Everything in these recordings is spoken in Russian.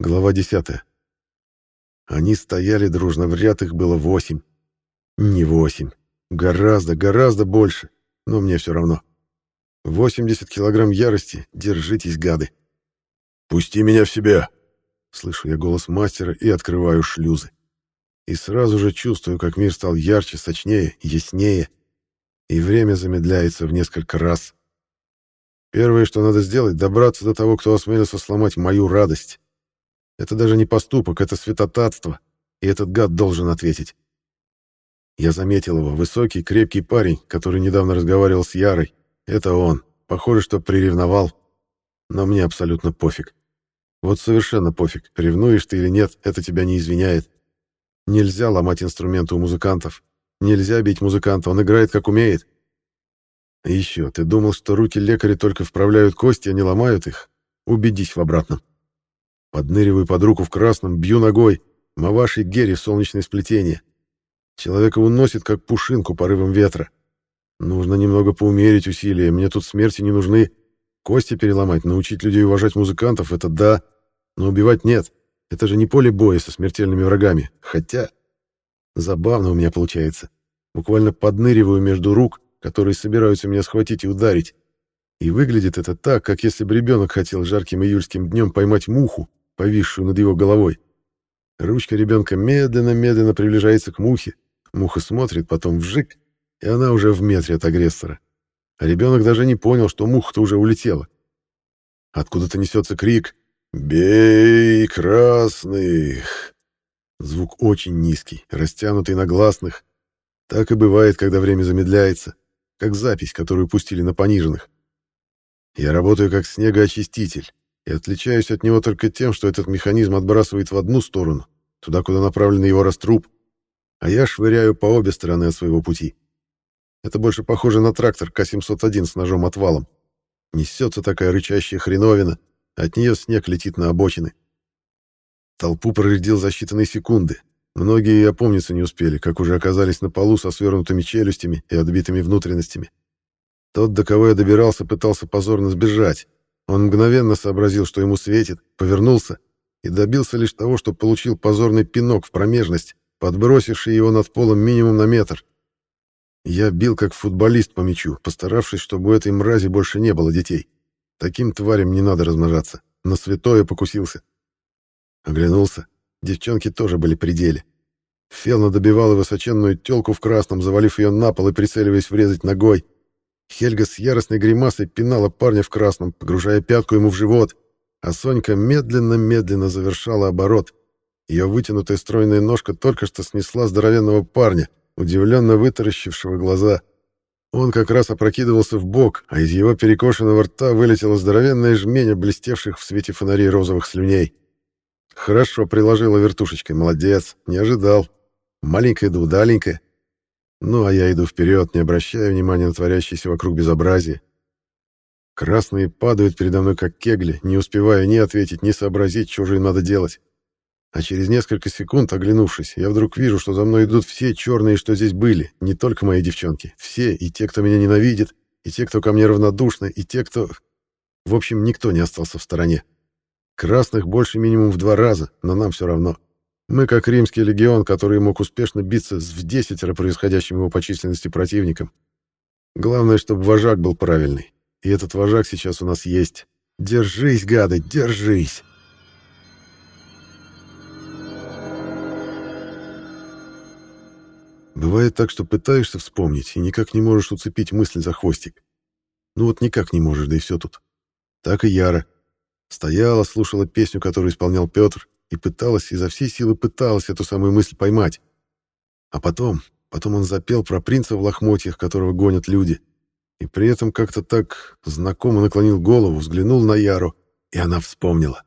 Глава 10. Они стояли дружно, в ряд их было восемь. Не восемь. Гораздо, гораздо больше. Но мне все равно. 80 килограмм ярости. Держитесь, гады. «Пусти меня в себя!» Слышу я голос мастера и открываю шлюзы. И сразу же чувствую, как мир стал ярче, сочнее, яснее. И время замедляется в несколько раз. Первое, что надо сделать, добраться до того, кто осмелился сломать мою радость. Это даже не поступок, это святотатство, и этот гад должен ответить. Я заметил его, высокий, крепкий парень, который недавно разговаривал с Ярой. Это он. Похоже, что приревновал. Но мне абсолютно пофиг. Вот совершенно пофиг, ревнуешь ты или нет, это тебя не извиняет. Нельзя ломать инструменты у музыкантов. Нельзя бить музыканта, он играет как умеет. И еще, ты думал, что руки лекаря только вправляют кости, а не ломают их? Убедись в обратном. Подныриваю под руку в красном, бью ногой. Маваши Герри в солнечное сплетение. Человека уносит, как пушинку порывом ветра. Нужно немного поумерить усилия, мне тут смерти не нужны. Кости переломать, научить людей уважать музыкантов — это да, но убивать нет. Это же не поле боя со смертельными врагами. Хотя... Забавно у меня получается. Буквально подныриваю между рук, которые собираются меня схватить и ударить. И выглядит это так, как если бы ребенок хотел жарким июльским днем поймать муху, повисшую над его головой. Ручка ребенка медленно-медленно приближается к мухе. Муха смотрит, потом вжик, и она уже в метре от агрессора. А ребенок даже не понял, что муха-то уже улетела. Откуда-то несется крик «Бей красных!». Звук очень низкий, растянутый на гласных. Так и бывает, когда время замедляется, как запись, которую пустили на пониженных. Я работаю как снегоочиститель и отличаюсь от него только тем, что этот механизм отбрасывает в одну сторону, туда, куда направлен его раструб, а я швыряю по обе стороны от своего пути. Это больше похоже на трактор К-701 с ножом-отвалом. Несется такая рычащая хреновина, от нее снег летит на обочины. Толпу проредил за считанные секунды. Многие и опомниться не успели, как уже оказались на полу со свернутыми челюстями и отбитыми внутренностями. Тот, до кого я добирался, пытался позорно сбежать. Он мгновенно сообразил, что ему светит, повернулся и добился лишь того, что получил позорный пинок в промежность, подбросивший его над полом минимум на метр. Я бил как футболист по мячу, постаравшись, чтобы у этой мрази больше не было детей. Таким тварям не надо размножаться. На святое покусился. Оглянулся. Девчонки тоже были при деле. Фелна добивала высоченную тёлку в красном, завалив ее на пол и прицеливаясь врезать ногой. Хельга с яростной гримасой пинала парня в красном, погружая пятку ему в живот, а Сонька медленно-медленно завершала оборот. Ее вытянутая стройная ножка только что снесла здоровенного парня, удивленно вытаращившего глаза. Он как раз опрокидывался в бок, а из его перекошенного рта вылетела здоровенная жменя блестевших в свете фонарей розовых слюней. Хорошо приложила вертушечкой, молодец, не ожидал. Маленькая да удаленькая. Ну, а я иду вперед, не обращая внимания на творящееся вокруг безобразие. Красные падают передо мной, как кегли, не успевая ни ответить, ни сообразить, что же им надо делать. А через несколько секунд, оглянувшись, я вдруг вижу, что за мной идут все черные, что здесь были, не только мои девчонки. Все, и те, кто меня ненавидит, и те, кто ко мне равнодушны, и те, кто... В общем, никто не остался в стороне. Красных больше минимум в два раза, но нам все равно. Мы как римский легион, который мог успешно биться с в десятеро происходящим его по численности противником. Главное, чтобы вожак был правильный. И этот вожак сейчас у нас есть. Держись, гады, держись! Бывает так, что пытаешься вспомнить и никак не можешь уцепить мысль за хвостик. Ну вот никак не можешь, да и все тут. Так и Яра. Стояла, слушала песню, которую исполнял Петр, и пыталась, изо всей силы пыталась эту самую мысль поймать. А потом, потом он запел про принца в лохмотьях, которого гонят люди, и при этом как-то так знакомо наклонил голову, взглянул на Яру, и она вспомнила.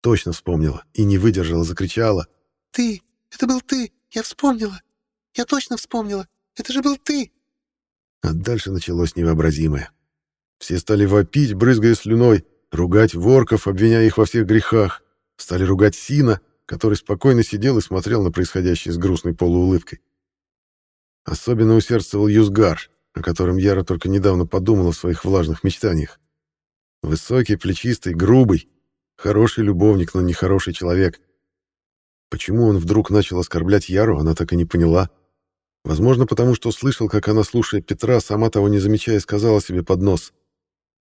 Точно вспомнила, и не выдержала, закричала. «Ты! Это был ты! Я вспомнила! Я точно вспомнила! Это же был ты!» А дальше началось невообразимое. Все стали вопить, брызгая слюной, ругать ворков, обвиняя их во всех грехах, стали ругать Сина, который спокойно сидел и смотрел на происходящее с грустной полуулыбкой. Особенно усердствовал Юзгар, о котором Яра только недавно подумала в своих влажных мечтаниях. Высокий, плечистый, грубый, Хороший любовник, но не хороший человек. Почему он вдруг начал оскорблять Яру, она так и не поняла. Возможно, потому что слышал, как она, слушая Петра, сама того не замечая, сказала себе под нос.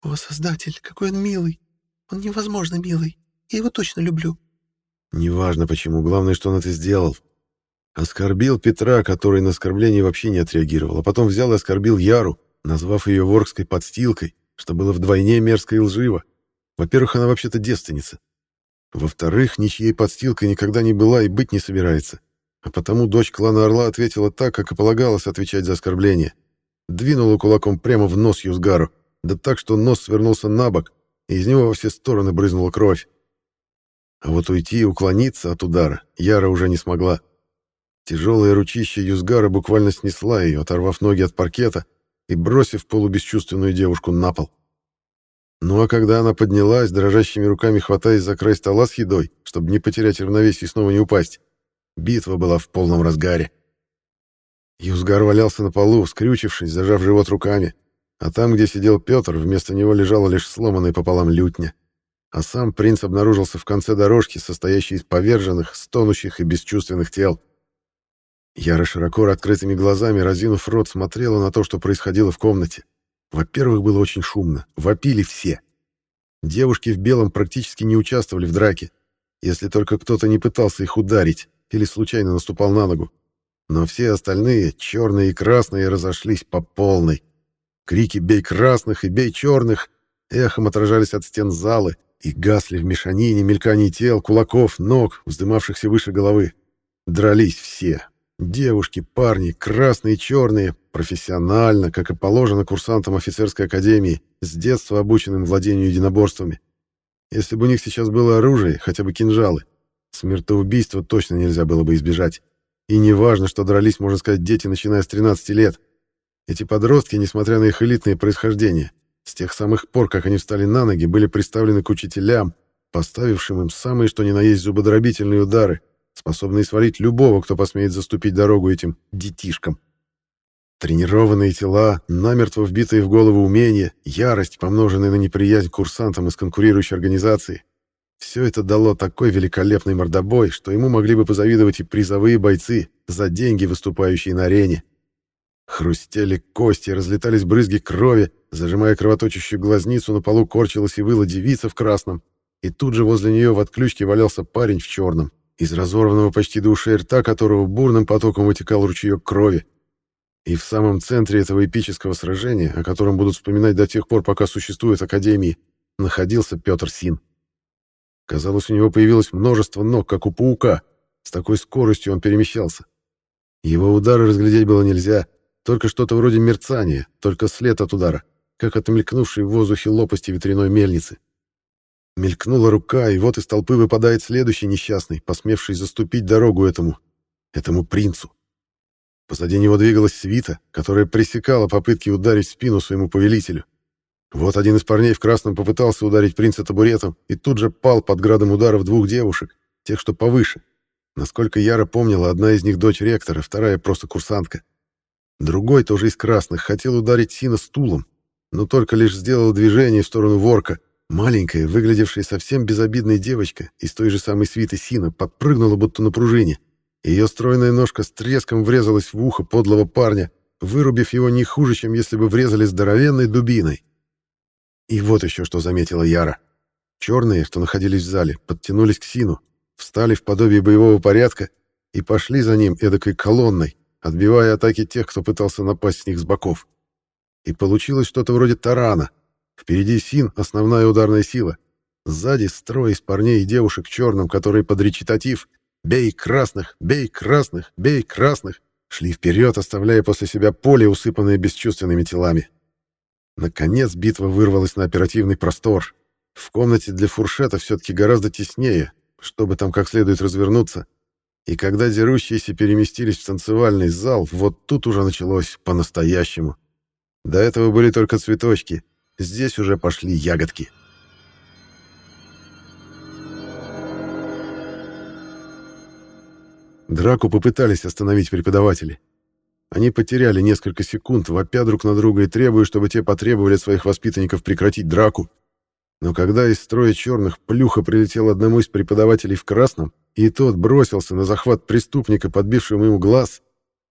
«О, Создатель, какой он милый! Он невозможно милый. Я его точно люблю». Неважно почему, главное, что он это сделал. Оскорбил Петра, который на оскорбление вообще не отреагировал, а потом взял и оскорбил Яру, назвав ее воркской подстилкой, что было вдвойне мерзко и лживо. Во-первых, она вообще-то девственница. Во-вторых, ничьей подстилкой никогда не была и быть не собирается. А потому дочь клана Орла ответила так, как и полагалось отвечать за оскорбление. Двинула кулаком прямо в нос Юзгару, да так, что нос свернулся на бок, и из него во все стороны брызнула кровь. А вот уйти и уклониться от удара Яра уже не смогла. Тяжелое ручище Юзгара буквально снесла ее, оторвав ноги от паркета и бросив полубесчувственную девушку на пол. Ну а когда она поднялась, дрожащими руками хватаясь за край стола с едой, чтобы не потерять равновесие и снова не упасть, битва была в полном разгаре. Юзгар валялся на полу, скрючившись, зажав живот руками, а там, где сидел Петр, вместо него лежала лишь сломанная пополам лютня. А сам принц обнаружился в конце дорожки, состоящей из поверженных, стонущих и бесчувственных тел. Яра широко открытыми глазами, разинув рот, смотрела на то, что происходило в комнате. Во-первых, было очень шумно. Вопили все. Девушки в белом практически не участвовали в драке, если только кто-то не пытался их ударить или случайно наступал на ногу. Но все остальные, черные и красные, разошлись по полной. Крики «бей красных» и «бей черных» эхом отражались от стен залы и гасли в мешанине мельканий тел, кулаков, ног, вздымавшихся выше головы. Дрались все, Девушки, парни, красные черные, профессионально, как и положено курсантам офицерской академии, с детства обученным владению единоборствами. Если бы у них сейчас было оружие, хотя бы кинжалы, смертоубийства точно нельзя было бы избежать. И не важно, что дрались, можно сказать, дети, начиная с 13 лет. Эти подростки, несмотря на их элитное происхождение, с тех самых пор, как они встали на ноги, были представлены к учителям, поставившим им самые что ни на есть зубодробительные удары, способные свалить любого, кто посмеет заступить дорогу этим детишкам. Тренированные тела, намертво вбитые в голову умения, ярость, помноженная на неприязнь курсантам из конкурирующей организации. Все это дало такой великолепный мордобой, что ему могли бы позавидовать и призовые бойцы, за деньги выступающие на арене. Хрустели кости, разлетались брызги крови, зажимая кровоточащую глазницу, на полу корчилась и выла девица в красном, и тут же возле нее в отключке валялся парень в черном из разорванного почти до ушей рта которого бурным потоком вытекал ручеек крови. И в самом центре этого эпического сражения, о котором будут вспоминать до тех пор, пока существуют академии, находился Петр Син. Казалось, у него появилось множество ног, как у паука. С такой скоростью он перемещался. Его удары разглядеть было нельзя, только что-то вроде мерцания, только след от удара, как от мелькнувшей в воздухе лопасти ветряной мельницы. Мелькнула рука, и вот из толпы выпадает следующий несчастный, посмевший заступить дорогу этому, этому принцу. Позади него двигалась свита, которая пресекала попытки ударить в спину своему повелителю. Вот один из парней в красном попытался ударить принца табуретом и тут же пал под градом ударов двух девушек, тех, что повыше. Насколько Яра помнила, одна из них дочь ректора, вторая просто курсантка. Другой, тоже из красных, хотел ударить Сина стулом, но только лишь сделал движение в сторону ворка — Маленькая, выглядевшая совсем безобидной девочка из той же самой свиты Сина подпрыгнула будто на пружине. Ее стройная ножка с треском врезалась в ухо подлого парня, вырубив его не хуже, чем если бы врезали здоровенной дубиной. И вот еще что заметила Яра. Черные, что находились в зале, подтянулись к Сину, встали в подобие боевого порядка и пошли за ним эдакой колонной, отбивая атаки тех, кто пытался напасть с них с боков. И получилось что-то вроде тарана — Впереди Син — основная ударная сила. Сзади строй из парней и девушек в черном, которые под речитатив «Бей красных! Бей красных! Бей красных!» шли вперед, оставляя после себя поле, усыпанное бесчувственными телами. Наконец битва вырвалась на оперативный простор. В комнате для фуршета все-таки гораздо теснее, чтобы там как следует развернуться. И когда дерущиеся переместились в танцевальный зал, вот тут уже началось по-настоящему. До этого были только цветочки, Здесь уже пошли ягодки. Драку попытались остановить преподаватели. Они потеряли несколько секунд, вопя друг на друга и требуя, чтобы те потребовали от своих воспитанников прекратить драку. Но когда из строя черных плюха прилетел одному из преподавателей в красном, и тот бросился на захват преступника, подбившего ему глаз,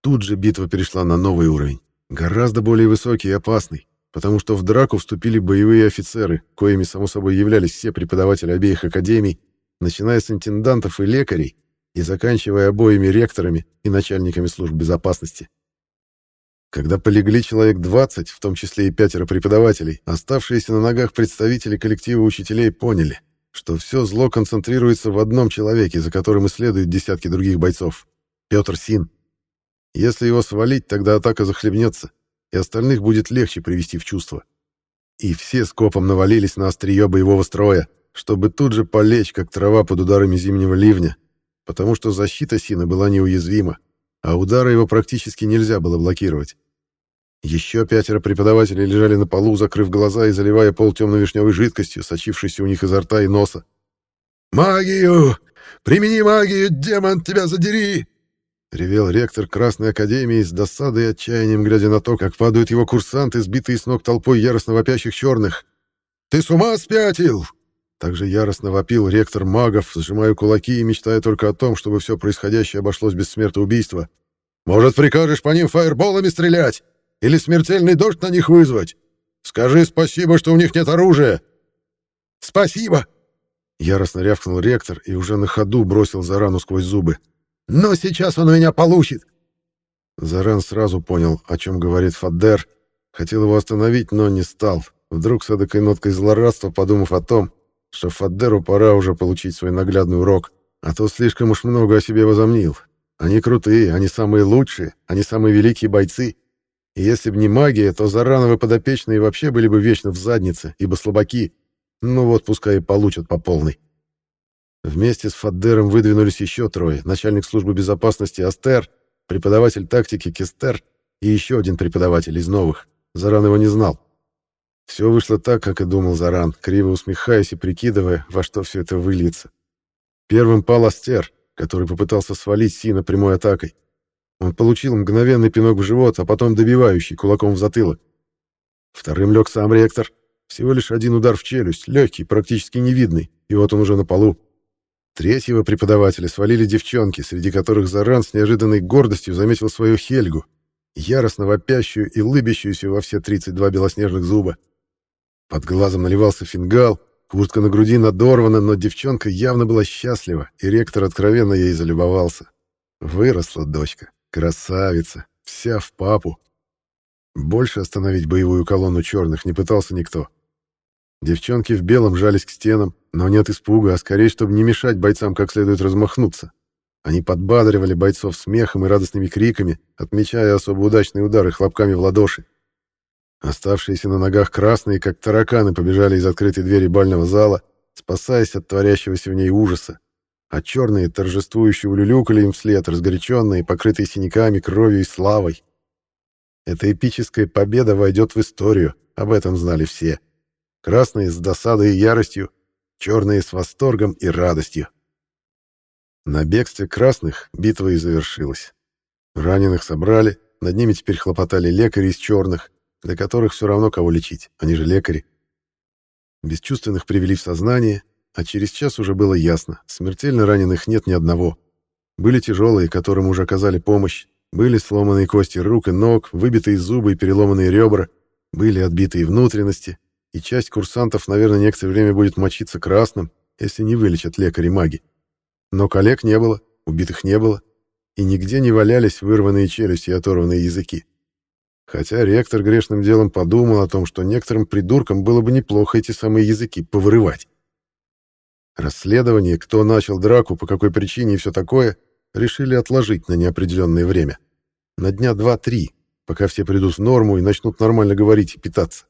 тут же битва перешла на новый уровень, гораздо более высокий и опасный, потому что в драку вступили боевые офицеры, коими, само собой, являлись все преподаватели обеих академий, начиная с интендантов и лекарей и заканчивая обоими ректорами и начальниками служб безопасности. Когда полегли человек 20, в том числе и пятеро преподавателей, оставшиеся на ногах представители коллектива учителей поняли, что все зло концентрируется в одном человеке, за которым исследуют десятки других бойцов — Петр Син. Если его свалить, тогда атака захлебнется, и остальных будет легче привести в чувство. И все скопом навалились на острие боевого строя, чтобы тут же полечь, как трава под ударами зимнего ливня, потому что защита Сина была неуязвима, а удары его практически нельзя было блокировать. Еще пятеро преподавателей лежали на полу, закрыв глаза и заливая пол темно-вишневой жидкостью, сочившейся у них изо рта и носа. «Магию! Примени магию, демон, тебя задери!» — ревел ректор Красной Академии с досадой и отчаянием, глядя на то, как падают его курсанты, сбитые с ног толпой яростно вопящих черных. «Ты с ума спятил?» Также яростно вопил ректор магов, сжимая кулаки и мечтая только о том, чтобы все происходящее обошлось без смертоубийства. «Может, прикажешь по ним фаерболами стрелять? Или смертельный дождь на них вызвать? Скажи спасибо, что у них нет оружия!» «Спасибо!» Яростно рявкнул ректор и уже на ходу бросил Зарану сквозь зубы. «Но сейчас он у меня получит!» Заран сразу понял, о чем говорит Фаддер. Хотел его остановить, но не стал. Вдруг с эдакой ноткой злорадства, подумав о том, что Фаддеру пора уже получить свой наглядный урок, а то слишком уж много о себе возомнил. Они крутые, они самые лучшие, они самые великие бойцы. И если бы не магия, то Зарановы подопечные вообще были бы вечно в заднице, ибо слабаки. Ну вот, пускай и получат по полной. Вместе с Фаддером выдвинулись еще трое. Начальник службы безопасности Астер, преподаватель тактики Кестер и еще один преподаватель из новых. Заран его не знал. Все вышло так, как и думал Заран, криво усмехаясь и прикидывая, во что все это выльется. Первым пал Астер, который попытался свалить Сина прямой атакой. Он получил мгновенный пинок в живот, а потом добивающий кулаком в затылок. Вторым лег сам ректор. Всего лишь один удар в челюсть, легкий, практически невидный, и вот он уже на полу. Третьего преподавателя свалили девчонки, среди которых Заран с неожиданной гордостью заметил свою Хельгу, яростно вопящую и лыбящуюся во все 32 белоснежных зуба. Под глазом наливался фингал, куртка на груди надорвана, но девчонка явно была счастлива, и ректор откровенно ей залюбовался. Выросла дочка, красавица, вся в папу. Больше остановить боевую колонну черных не пытался никто. Девчонки в белом жались к стенам, но не от испуга, а скорее, чтобы не мешать бойцам как следует размахнуться. Они подбадривали бойцов смехом и радостными криками, отмечая особо удачные удары хлопками в ладоши. Оставшиеся на ногах красные, как тараканы, побежали из открытой двери бального зала, спасаясь от творящегося в ней ужаса. А черные торжествующе улюлюкали им вслед, разгоряченные, покрытые синяками, кровью и славой. Эта эпическая победа войдет в историю, об этом знали все. Красные с досадой и яростью, черные с восторгом и радостью. На бегстве красных битва и завершилась. Раненых собрали, над ними теперь хлопотали лекари из черных, для которых все равно кого лечить, они же лекари. Бесчувственных привели в сознание, а через час уже было ясно, смертельно раненых нет ни одного. Были тяжелые, которым уже оказали помощь, были сломанные кости рук и ног, выбитые зубы и переломанные ребра, были отбитые внутренности, и часть курсантов, наверное, некоторое время будет мочиться красным, если не вылечат лекари-маги. Но коллег не было, убитых не было, и нигде не валялись вырванные челюсти и оторванные языки. Хотя ректор грешным делом подумал о том, что некоторым придуркам было бы неплохо эти самые языки повырывать. Расследование, кто начал драку, по какой причине и все такое, решили отложить на неопределенное время. На дня два-три, пока все придут в норму и начнут нормально говорить и питаться.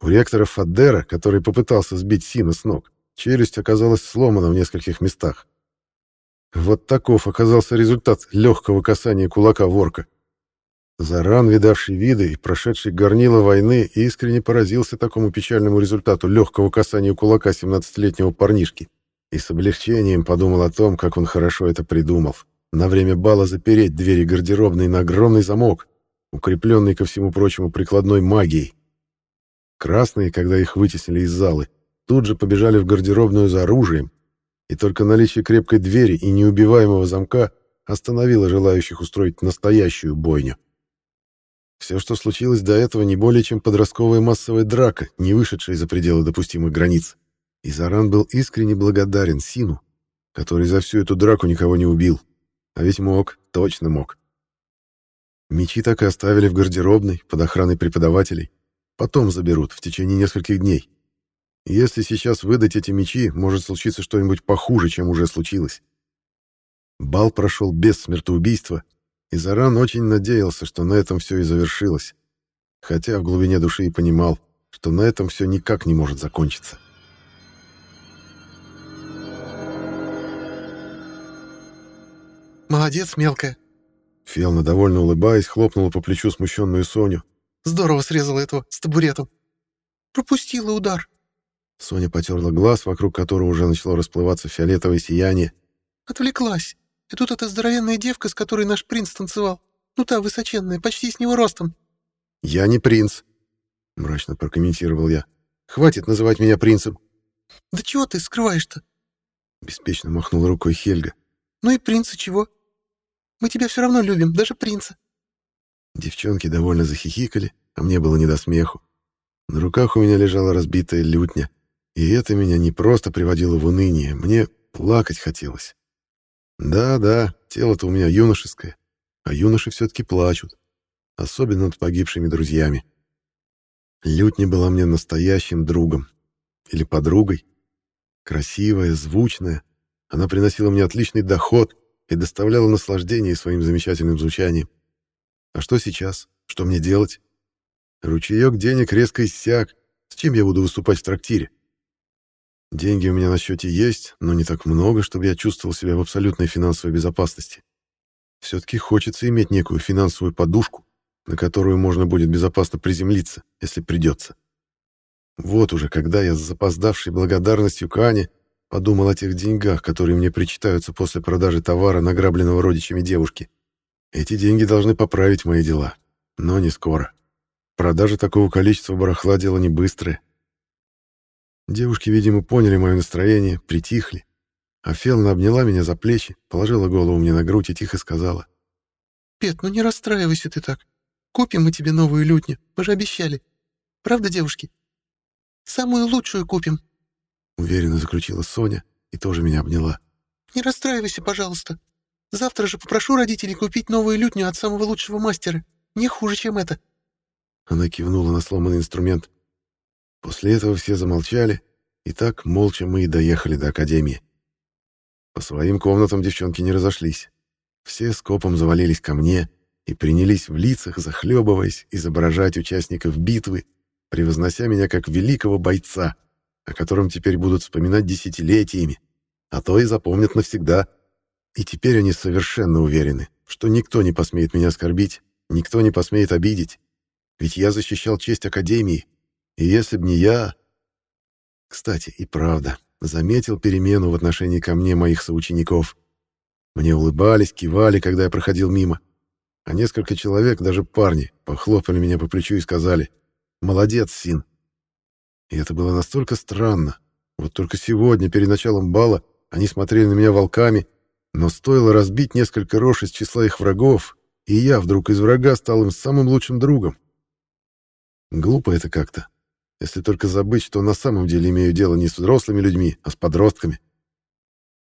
У ректора Фаддера, который попытался сбить Сина с ног, челюсть оказалась сломана в нескольких местах. Вот таков оказался результат легкого касания кулака ворка. Заран, видавший виды и прошедший горнило войны, искренне поразился такому печальному результату легкого касания кулака 17-летнего парнишки и с облегчением подумал о том, как он хорошо это придумал. На время бала запереть двери гардеробной на огромный замок, укрепленный ко всему прочему прикладной магией. Красные, когда их вытеснили из залы, тут же побежали в гардеробную за оружием, и только наличие крепкой двери и неубиваемого замка остановило желающих устроить настоящую бойню. Все, что случилось до этого, не более чем подростковая массовая драка, не вышедшая за пределы допустимых границ. И Заран был искренне благодарен Сину, который за всю эту драку никого не убил. А ведь мог, точно мог. Мечи так и оставили в гардеробной, под охраной преподавателей. Потом заберут, в течение нескольких дней. И если сейчас выдать эти мечи, может случиться что-нибудь похуже, чем уже случилось. Бал прошел без смертоубийства, и Заран очень надеялся, что на этом все и завершилось. Хотя в глубине души и понимал, что на этом все никак не может закончиться. «Молодец, мелкая!» Фелна, довольно улыбаясь, хлопнула по плечу смущенную Соню. «Здорово срезала этого с табуретом!» «Пропустила удар!» Соня потерла глаз, вокруг которого уже начало расплываться фиолетовое сияние. «Отвлеклась. И тут эта здоровенная девка, с которой наш принц танцевал. Ну та, высоченная, почти с него ростом». «Я не принц», — мрачно прокомментировал я. «Хватит называть меня принцем». «Да чего ты скрываешь-то?» Беспечно махнула рукой Хельга. «Ну и принца чего? Мы тебя все равно любим, даже принца». Девчонки довольно захихикали, а мне было не до смеху. На руках у меня лежала разбитая лютня, и это меня не просто приводило в уныние, мне плакать хотелось. Да-да, тело-то у меня юношеское, а юноши все-таки плачут, особенно над погибшими друзьями. Лютня была мне настоящим другом или подругой. Красивая, звучная, она приносила мне отличный доход и доставляла наслаждение своим замечательным звучанием. А что сейчас? Что мне делать? Ручеек денег резко иссяк. С чем я буду выступать в трактире? Деньги у меня на счете есть, но не так много, чтобы я чувствовал себя в абсолютной финансовой безопасности. Все-таки хочется иметь некую финансовую подушку, на которую можно будет безопасно приземлиться, если придется. Вот уже когда я с запоздавшей благодарностью к Ане подумал о тех деньгах, которые мне причитаются после продажи товара, награбленного родичами девушки. Эти деньги должны поправить мои дела, но не скоро. Продажа такого количества барахла — дело не быстрое. Девушки, видимо, поняли мое настроение, притихли. А Фелна обняла меня за плечи, положила голову мне на грудь и тихо сказала. «Пет, ну не расстраивайся ты так. Купим мы тебе новую лютню, мы же обещали. Правда, девушки? Самую лучшую купим», — уверенно заключила Соня и тоже меня обняла. «Не расстраивайся, пожалуйста. Завтра же попрошу родителей купить новую лютню от самого лучшего мастера. Не хуже, чем это». Она кивнула на сломанный инструмент. После этого все замолчали, и так молча мы и доехали до академии. По своим комнатам девчонки не разошлись. Все скопом завалились ко мне и принялись в лицах, захлебываясь, изображать участников битвы, превознося меня как великого бойца, о котором теперь будут вспоминать десятилетиями, а то и запомнят навсегда. И теперь они совершенно уверены, что никто не посмеет меня оскорбить, никто не посмеет обидеть, ведь я защищал честь Академии, и если б не я... Кстати, и правда, заметил перемену в отношении ко мне моих соучеников. Мне улыбались, кивали, когда я проходил мимо. А несколько человек, даже парни, похлопали меня по плечу и сказали «Молодец, Син». И это было настолько странно. Вот только сегодня, перед началом бала, они смотрели на меня волками, но стоило разбить несколько рож из числа их врагов, и я вдруг из врага стал им самым лучшим другом. Глупо это как-то, если только забыть, что на самом деле имею дело не с взрослыми людьми, а с подростками.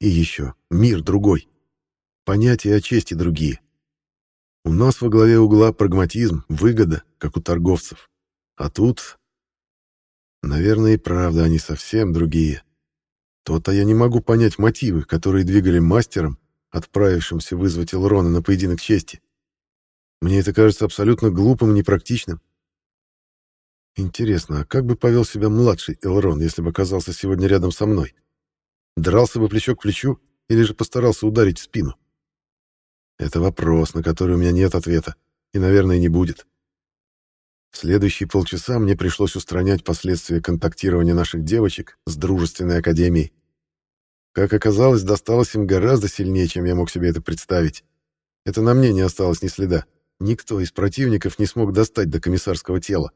И еще, мир другой. Понятия о чести другие. У нас во главе угла прагматизм, выгода, как у торговцев. А тут... Наверное, и правда они совсем другие. То-то я не могу понять мотивы, которые двигали мастером, отправившимся вызвать Элрона на поединок чести. Мне это кажется абсолютно глупым и непрактичным. Интересно, а как бы повел себя младший Элрон, если бы оказался сегодня рядом со мной? Дрался бы плечо к плечу или же постарался ударить в спину? Это вопрос, на который у меня нет ответа, и, наверное, не будет. В следующие полчаса мне пришлось устранять последствия контактирования наших девочек с дружественной академией. Как оказалось, досталось им гораздо сильнее, чем я мог себе это представить. Это на мне не осталось ни следа. Никто из противников не смог достать до комиссарского тела.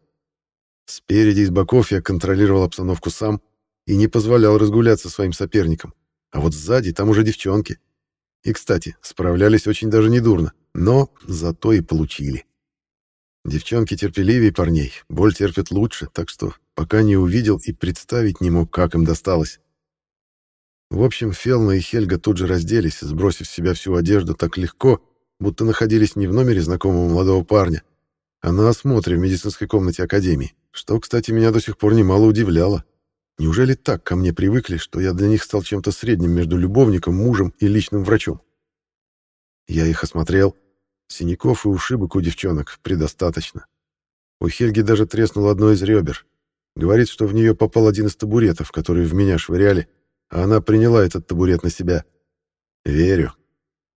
Спереди и с боков я контролировал обстановку сам и не позволял разгуляться своим соперникам. А вот сзади там уже девчонки. И, кстати, справлялись очень даже недурно, но зато и получили. Девчонки терпеливее парней, боль терпят лучше, так что пока не увидел и представить не мог, как им досталось. В общем, Фелна и Хельга тут же разделись, сбросив с себя всю одежду так легко, будто находились не в номере знакомого молодого парня, а на осмотре в медицинской комнате Академии, что, кстати, меня до сих пор немало удивляло. Неужели так ко мне привыкли, что я для них стал чем-то средним между любовником, мужем и личным врачом? Я их осмотрел. Синяков и ушибок у девчонок предостаточно. У Хельги даже треснуло одно из ребер. Говорит, что в нее попал один из табуретов, которые в меня швыряли, а она приняла этот табурет на себя. Верю.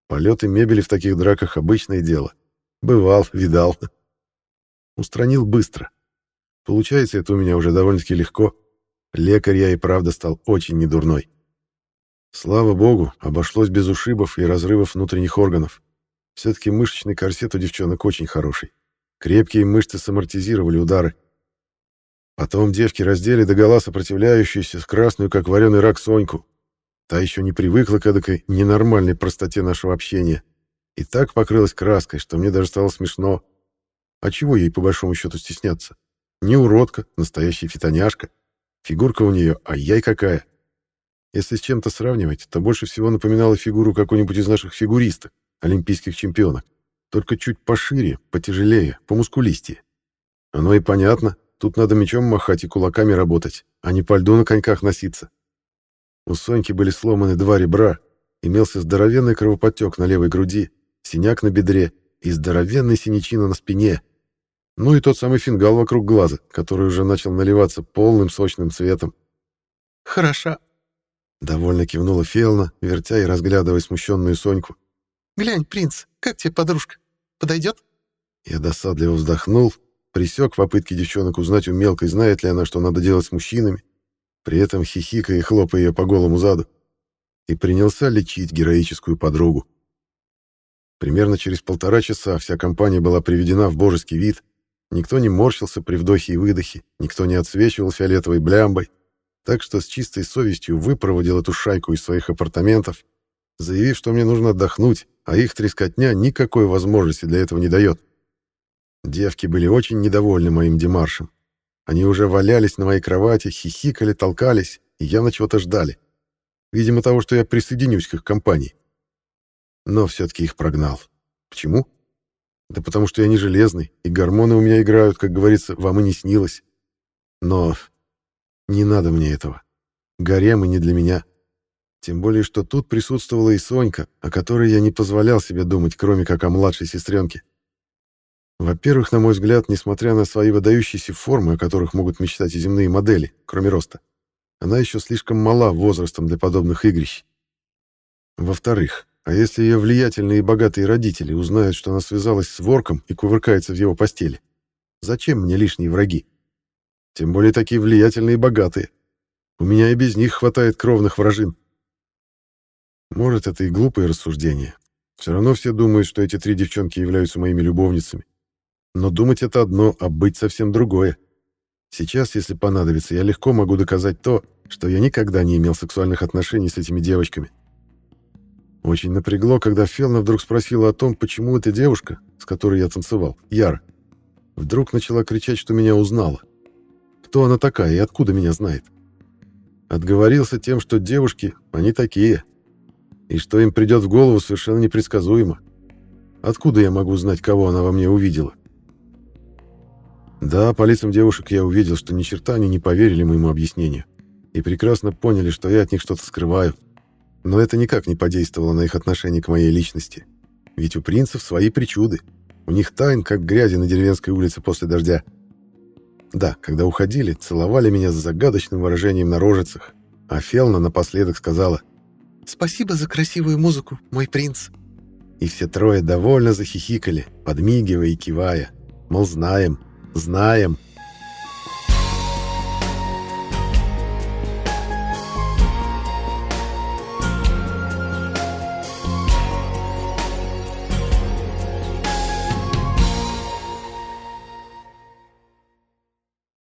Полеты мебели в таких драках — обычное дело. Бывал, видал. Устранил быстро. Получается это у меня уже довольно-таки легко. Лекарь я и правда стал очень недурной. Слава богу, обошлось без ушибов и разрывов внутренних органов. Все-таки мышечный корсет у девчонок очень хороший. Крепкие мышцы самортизировали удары. Потом девки раздели догола сопротивляющуюся, с красную, как вареный рак, Соньку. Та еще не привыкла к эдакой ненормальной простоте нашего общения. И так покрылась краской, что мне даже стало смешно. А чего ей по большому счету стесняться? Не уродка, настоящая фитоняшка. Фигурка у нее, а яй какая. Если с чем-то сравнивать, то больше всего напоминала фигуру какой-нибудь из наших фигуристок, олимпийских чемпионок. Только чуть пошире, потяжелее, помускулистее. Оно и понятно, тут надо мечом махать и кулаками работать, а не по льду на коньках носиться. У Соньки были сломаны два ребра, имелся здоровенный кровоподтек на левой груди, синяк на бедре и здоровенный синячина на спине. Ну и тот самый фингал вокруг глаза, который уже начал наливаться полным сочным цветом. «Хороша», — довольно кивнула Фелна, вертя и разглядывая смущенную Соньку. «Глянь, принц, как тебе подружка? Подойдет?» Я досадливо вздохнул, присек попытки девчонок узнать у мелкой, знает ли она, что надо делать с мужчинами, при этом хихикая и хлопая ее по голому заду, и принялся лечить героическую подругу. Примерно через полтора часа вся компания была приведена в божеский вид, никто не морщился при вдохе и выдохе, никто не отсвечивал фиолетовой блямбой, так что с чистой совестью выпроводил эту шайку из своих апартаментов, заявив, что мне нужно отдохнуть, а их трескотня никакой возможности для этого не дает. Девки были очень недовольны моим демаршем. Они уже валялись на моей кровати, хихикали, толкались и явно чего-то ждали. Видимо, того, что я присоединюсь к их компании. Но все-таки их прогнал. Почему? Да потому что я не железный, и гормоны у меня играют, как говорится, вам и не снилось. Но не надо мне этого. Гарем и не для меня. Тем более, что тут присутствовала и Сонька, о которой я не позволял себе думать, кроме как о младшей сестренке. Во-первых, на мой взгляд, несмотря на свои выдающиеся формы, о которых могут мечтать и земные модели, кроме роста, она еще слишком мала возрастом для подобных игрищ. Во-вторых, а если ее влиятельные и богатые родители узнают, что она связалась с ворком и кувыркается в его постели, зачем мне лишние враги? Тем более такие влиятельные и богатые. У меня и без них хватает кровных вражин. Может, это и глупые рассуждения. Все равно все думают, что эти три девчонки являются моими любовницами. Но думать это одно, а быть совсем другое. Сейчас, если понадобится, я легко могу доказать то, что я никогда не имел сексуальных отношений с этими девочками. Очень напрягло, когда Фелна вдруг спросила о том, почему эта девушка, с которой я танцевал, Яра, вдруг начала кричать, что меня узнала. Кто она такая и откуда меня знает? Отговорился тем, что девушки, они такие, и что им придет в голову совершенно непредсказуемо. Откуда я могу знать, кого она во мне увидела? Да, по лицам девушек я увидел, что ни черта они не поверили моему объяснению и прекрасно поняли, что я от них что-то скрываю. Но это никак не подействовало на их отношение к моей личности. Ведь у принцев свои причуды. У них тайн, как грязи на деревенской улице после дождя. Да, когда уходили, целовали меня с загадочным выражением на рожицах, а Фелна напоследок сказала «Спасибо за красивую музыку, мой принц». И все трое довольно захихикали, подмигивая и кивая. Мол, знаем, Знаем.